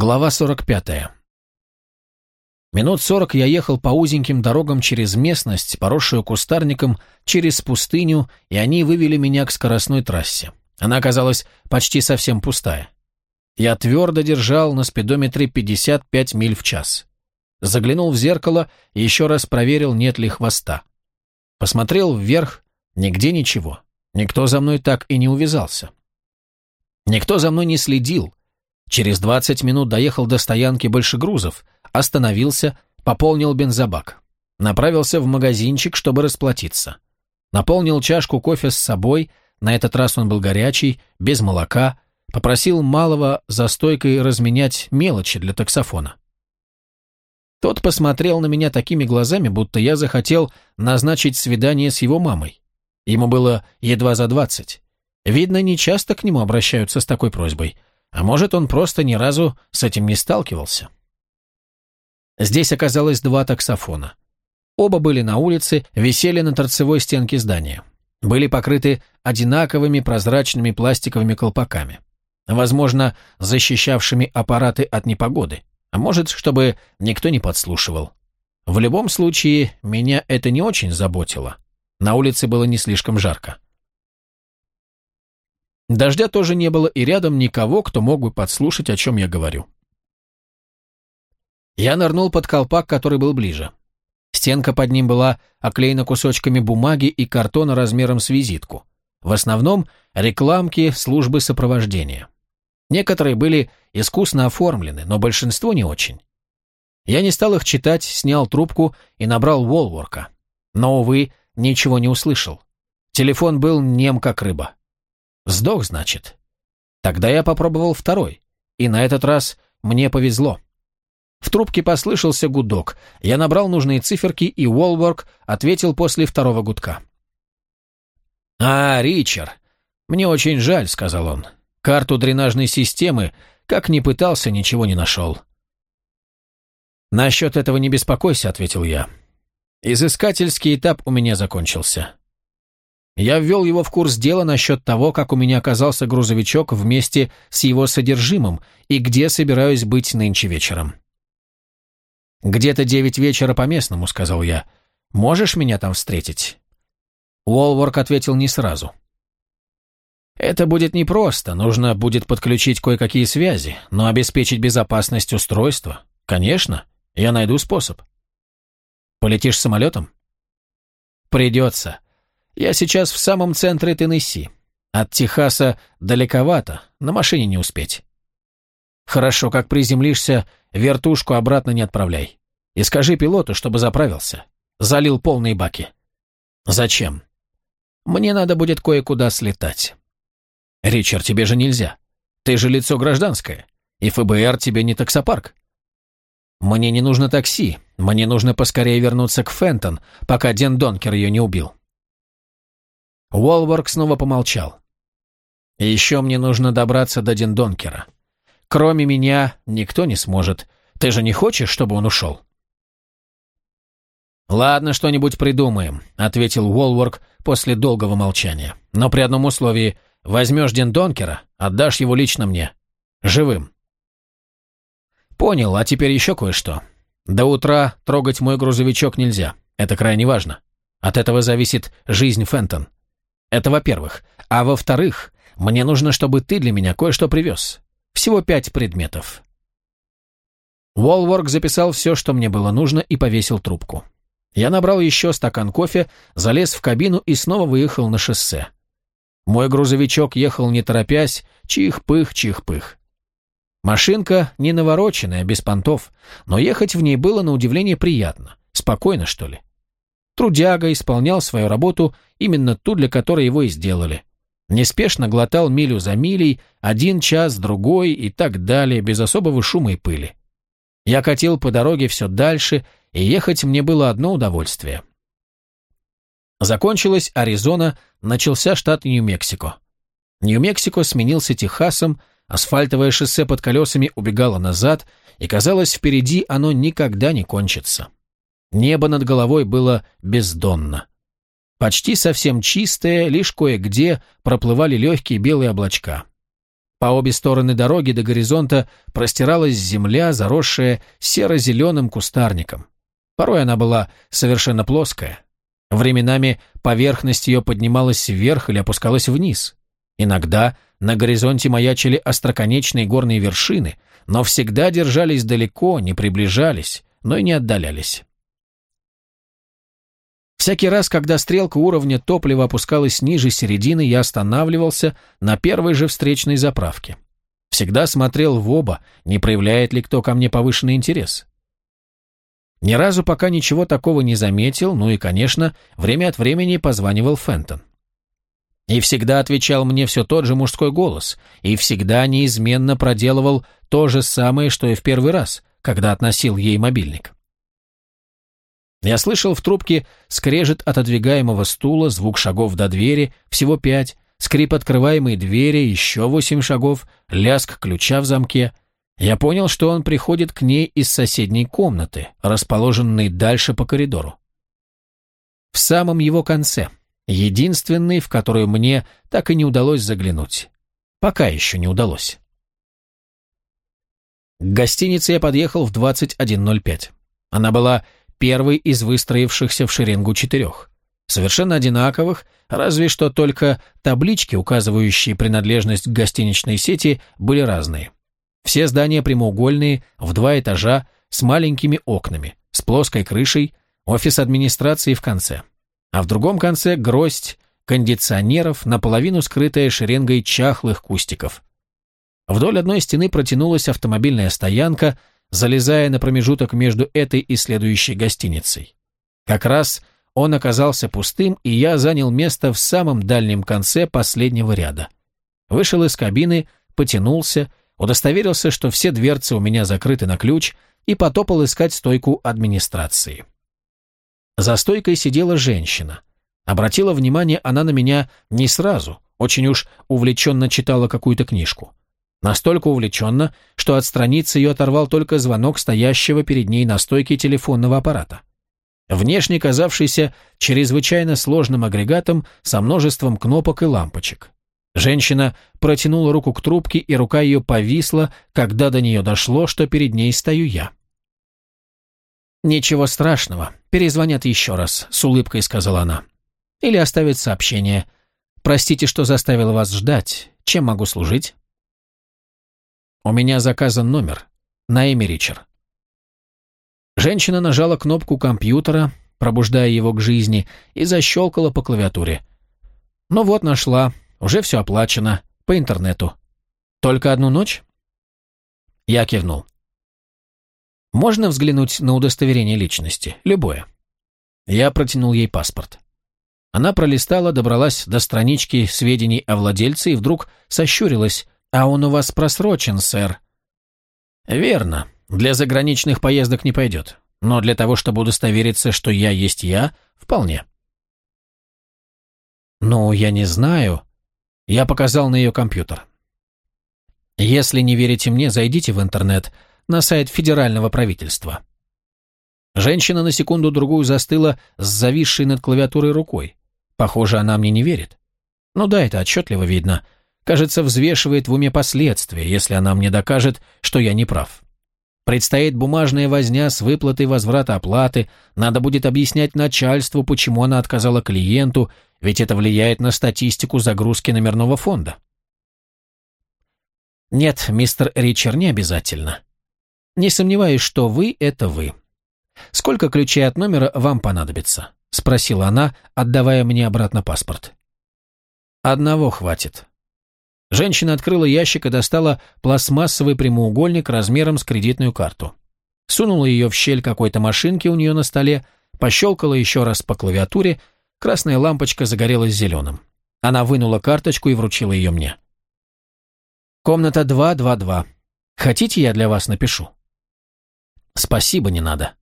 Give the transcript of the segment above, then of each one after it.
Глава 45. Минут сорок я ехал по узеньким дорогам через местность, поросшую кустарником, через пустыню, и они вывели меня к скоростной трассе. Она оказалась почти совсем пустая. Я твердо держал на спидометре 55 миль в час. Заглянул в зеркало и еще раз проверил, нет ли хвоста. Посмотрел вверх, нигде ничего. Никто за мной так и не увязался. Никто за мной не следил, Через 20 минут доехал до стоянки большегрузов, остановился, пополнил бензобак. Направился в магазинчик, чтобы расплатиться. Наполнил чашку кофе с собой, на этот раз он был горячий, без молока, попросил малого за стойкой разменять мелочи для таксофона. Тот посмотрел на меня такими глазами, будто я захотел назначить свидание с его мамой. Ему было едва за двадцать. Видно, не часто к нему обращаются с такой просьбой – а может, он просто ни разу с этим не сталкивался. Здесь оказалось два таксофона. Оба были на улице, висели на торцевой стенке здания. Были покрыты одинаковыми прозрачными пластиковыми колпаками. Возможно, защищавшими аппараты от непогоды. А может, чтобы никто не подслушивал. В любом случае, меня это не очень заботило. На улице было не слишком жарко. Дождя тоже не было, и рядом никого, кто мог бы подслушать, о чем я говорю. Я нырнул под колпак, который был ближе. Стенка под ним была оклеена кусочками бумаги и картона размером с визитку. В основном рекламки службы сопровождения. Некоторые были искусно оформлены, но большинство не очень. Я не стал их читать, снял трубку и набрал Волворка. Но, увы, ничего не услышал. Телефон был нем как рыба. Сдох, значит. Тогда я попробовал второй, и на этот раз мне повезло. В трубке послышался гудок. Я набрал нужные циферки, и Уолборг ответил после второго гудка. «А, Ричард, мне очень жаль», — сказал он. «Карту дренажной системы, как ни пытался, ничего не нашел». «Насчет этого не беспокойся», — ответил я. «Изыскательский этап у меня закончился. Я ввел его в курс дела насчет того, как у меня оказался грузовичок вместе с его содержимым и где собираюсь быть нынче вечером. «Где-то девять вечера по местному», — сказал я. «Можешь меня там встретить?» Уолворк ответил не сразу. «Это будет непросто, нужно будет подключить кое-какие связи, но обеспечить безопасность устройства, конечно, я найду способ». «Полетишь самолетом?» «Придется. Я сейчас в самом центре Теннесси. От Техаса далековато, на машине не успеть. Хорошо, как приземлишься, вертушку обратно не отправляй. И скажи пилоту, чтобы заправился. Залил полные баки. Зачем? Мне надо будет кое-куда слетать. Ричард, тебе же нельзя. Ты же лицо гражданское. И ФБР тебе не таксопарк. Мне не нужно такси. Мне нужно поскорее вернуться к Фентон, пока Ден Донкер ее не убил. Уолборг снова помолчал. «Еще мне нужно добраться до Диндонкера. Кроме меня никто не сможет. Ты же не хочешь, чтобы он ушел?» «Ладно, что-нибудь придумаем», — ответил Уолворк после долгого молчания. «Но при одном условии возьмешь Диндонкера, отдашь его лично мне. Живым». «Понял, а теперь еще кое-что. До утра трогать мой грузовичок нельзя. Это крайне важно. От этого зависит жизнь Фентон. Это во-первых. А во-вторых, мне нужно, чтобы ты для меня кое-что привез. Всего пять предметов. Уолворк записал все, что мне было нужно, и повесил трубку. Я набрал еще стакан кофе, залез в кабину и снова выехал на шоссе. Мой грузовичок ехал не торопясь, чих-пых, чих-пых. Машинка не навороченная, без понтов, но ехать в ней было на удивление приятно, спокойно, что ли. Трудяга исполнял свою работу, именно ту, для которой его и сделали. Неспешно глотал милю за милей, один час, другой и так далее, без особого шума и пыли. Я катил по дороге все дальше, и ехать мне было одно удовольствие. Закончилась Аризона, начался штат Нью-Мексико. Нью-Мексико сменился Техасом, асфальтовое шоссе под колесами убегало назад, и казалось, впереди оно никогда не кончится. Небо над головой было бездонно. Почти совсем чистое, лишь кое-где проплывали легкие белые облачка. По обе стороны дороги до горизонта простиралась земля, заросшая серо-зеленым кустарником. Порой она была совершенно плоская. Временами поверхность ее поднималась вверх или опускалась вниз. Иногда на горизонте маячили остроконечные горные вершины, но всегда держались далеко, не приближались, но и не отдалялись. Всякий раз, когда стрелка уровня топлива опускалась ниже середины, я останавливался на первой же встречной заправке. Всегда смотрел в оба, не проявляет ли кто ко мне повышенный интерес. Ни разу пока ничего такого не заметил, ну и, конечно, время от времени позванивал Фентон. И всегда отвечал мне все тот же мужской голос, и всегда неизменно проделывал то же самое, что и в первый раз, когда относил ей мобильник. Я слышал в трубке скрежет отодвигаемого стула, звук шагов до двери, всего пять, скрип открываемой двери, еще восемь шагов, лязг ключа в замке. Я понял, что он приходит к ней из соседней комнаты, расположенной дальше по коридору. В самом его конце, единственный, в которую мне так и не удалось заглянуть. Пока еще не удалось. К гостинице я подъехал в 21.05. Она была первый из выстроившихся в шеренгу четырех. Совершенно одинаковых, разве что только таблички, указывающие принадлежность к гостиничной сети, были разные. Все здания прямоугольные, в два этажа, с маленькими окнами, с плоской крышей, офис администрации в конце. А в другом конце гроздь кондиционеров, наполовину скрытая шеренгой чахлых кустиков. Вдоль одной стены протянулась автомобильная стоянка – залезая на промежуток между этой и следующей гостиницей. Как раз он оказался пустым, и я занял место в самом дальнем конце последнего ряда. Вышел из кабины, потянулся, удостоверился, что все дверцы у меня закрыты на ключ, и потопал искать стойку администрации. За стойкой сидела женщина. Обратила внимание она на меня не сразу, очень уж увлеченно читала какую-то книжку. Настолько увлеченно, что отстраниться ее оторвал только звонок стоящего перед ней на стойке телефонного аппарата. Внешне казавшийся чрезвычайно сложным агрегатом со множеством кнопок и лампочек. Женщина протянула руку к трубке, и рука ее повисла, когда до нее дошло, что перед ней стою я. «Ничего страшного, перезвонят еще раз», — с улыбкой сказала она. «Или оставят сообщение. Простите, что заставила вас ждать. Чем могу служить?» У меня заказан номер. На имя Ричард. Женщина нажала кнопку компьютера, пробуждая его к жизни, и защелкала по клавиатуре. Ну вот, нашла. Уже все оплачено. По интернету. Только одну ночь? Я кивнул. Можно взглянуть на удостоверение личности? Любое. Я протянул ей паспорт. Она пролистала, добралась до странички сведений о владельце и вдруг сощурилась, «А он у вас просрочен, сэр». «Верно. Для заграничных поездок не пойдет. Но для того, чтобы удостовериться, что я есть я, вполне». «Ну, я не знаю». Я показал на ее компьютер. «Если не верите мне, зайдите в интернет, на сайт федерального правительства». Женщина на секунду-другую застыла с зависшей над клавиатурой рукой. Похоже, она мне не верит. Ну да, это отчетливо видно – Кажется, взвешивает в уме последствия, если она мне докажет, что я не прав. Предстоит бумажная возня с выплатой возврата оплаты, надо будет объяснять начальству, почему она отказала клиенту, ведь это влияет на статистику загрузки номерного фонда. Нет, мистер Ричард, не обязательно. Не сомневаюсь, что вы – это вы. Сколько ключей от номера вам понадобится? Спросила она, отдавая мне обратно паспорт. Одного хватит. Женщина открыла ящик и достала пластмассовый прямоугольник размером с кредитную карту. Сунула ее в щель какой-то машинки у нее на столе, пощелкала еще раз по клавиатуре, красная лампочка загорелась зеленым. Она вынула карточку и вручила ее мне. «Комната 222. Хотите, я для вас напишу?» «Спасибо, не надо».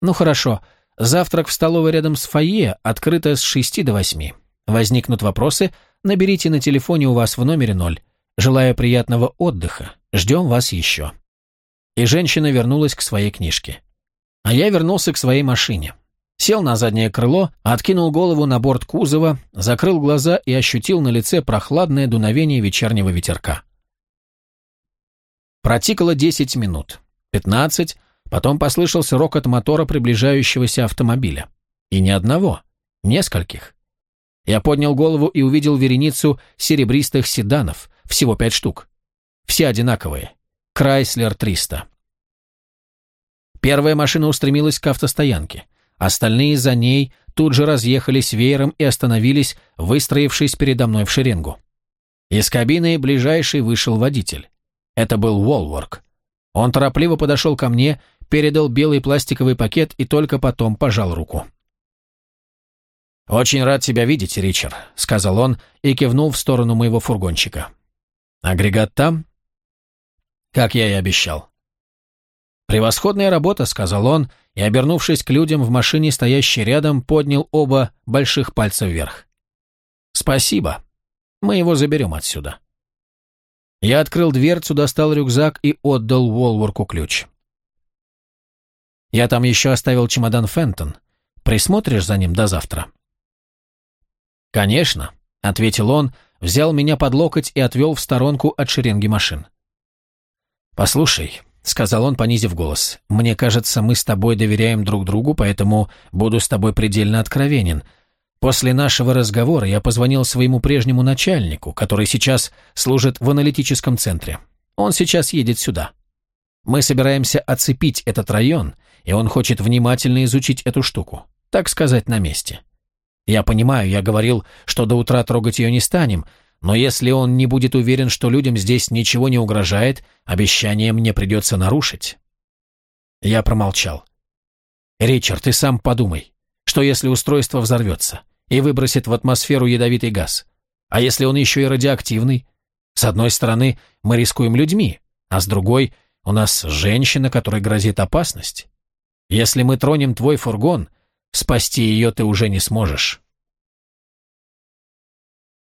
«Ну хорошо. Завтрак в столовой рядом с фойе, открыто с шести до восьми. Возникнут вопросы, наберите на телефоне у вас в номере ноль. Желаю приятного отдыха. Ждем вас еще». И женщина вернулась к своей книжке. А я вернулся к своей машине. Сел на заднее крыло, откинул голову на борт кузова, закрыл глаза и ощутил на лице прохладное дуновение вечернего ветерка. Протикало десять минут, пятнадцать, потом послышался рокот мотора приближающегося автомобиля. И ни одного, нескольких. Я поднял голову и увидел вереницу серебристых седанов, всего пять штук. Все одинаковые. Крайслер 300. Первая машина устремилась к автостоянке. Остальные за ней тут же разъехались веером и остановились, выстроившись передо мной в шеренгу. Из кабины ближайший вышел водитель. Это был Уолворк. Он торопливо подошел ко мне, передал белый пластиковый пакет и только потом пожал руку. «Очень рад тебя видеть, Ричард», — сказал он и кивнул в сторону моего фургончика. «Агрегат там?» «Как я и обещал». «Превосходная работа», — сказал он, и, обернувшись к людям в машине, стоящей рядом, поднял оба больших пальца вверх. «Спасибо. Мы его заберем отсюда». Я открыл дверцу, достал рюкзак и отдал Уолворку ключ. «Я там еще оставил чемодан Фентон. Присмотришь за ним до завтра?» «Конечно», — ответил он, взял меня под локоть и отвел в сторонку от шеренги машин. «Послушай», — сказал он, понизив голос. «Мне кажется, мы с тобой доверяем друг другу, поэтому буду с тобой предельно откровенен. После нашего разговора я позвонил своему прежнему начальнику, который сейчас служит в аналитическом центре. Он сейчас едет сюда. Мы собираемся оцепить этот район, и он хочет внимательно изучить эту штуку, так сказать, на месте. Я понимаю, я говорил, что до утра трогать ее не станем, но если он не будет уверен, что людям здесь ничего не угрожает, обещание мне придется нарушить. Я промолчал. «Ричард, ты сам подумай, что если устройство взорвется и выбросит в атмосферу ядовитый газ? А если он еще и радиоактивный? С одной стороны, мы рискуем людьми, а с другой, у нас женщина, которой грозит опасность. Если мы тронем твой фургон, спасти ее ты уже не сможешь».